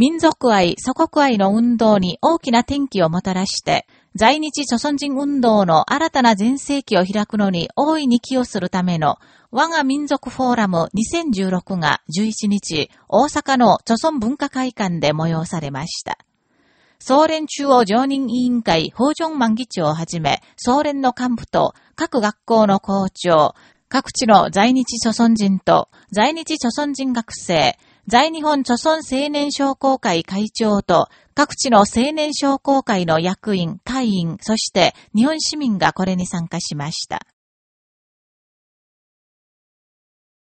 民族愛、祖国愛の運動に大きな転機をもたらして、在日朝鮮人運動の新たな全盛期を開くのに大いに寄与するための我が民族フォーラム2016が11日、大阪の朝鮮文化会館で催されました。総連中央常任委員会法上万議長をはじめ、総連の幹部と各学校の校長、各地の在日朝鮮人と在日朝鮮人学生、在日本著村青年商工会会長と各地の青年商工会の役員、会員、そして日本市民がこれに参加しました。